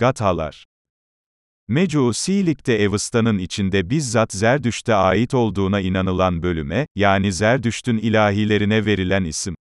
Gathalar. Mecusilikte Evistanın içinde bizzat Zerdüşt'e ait olduğuna inanılan bölüme, yani Zerdüşt'ün ilahilerine verilen isim.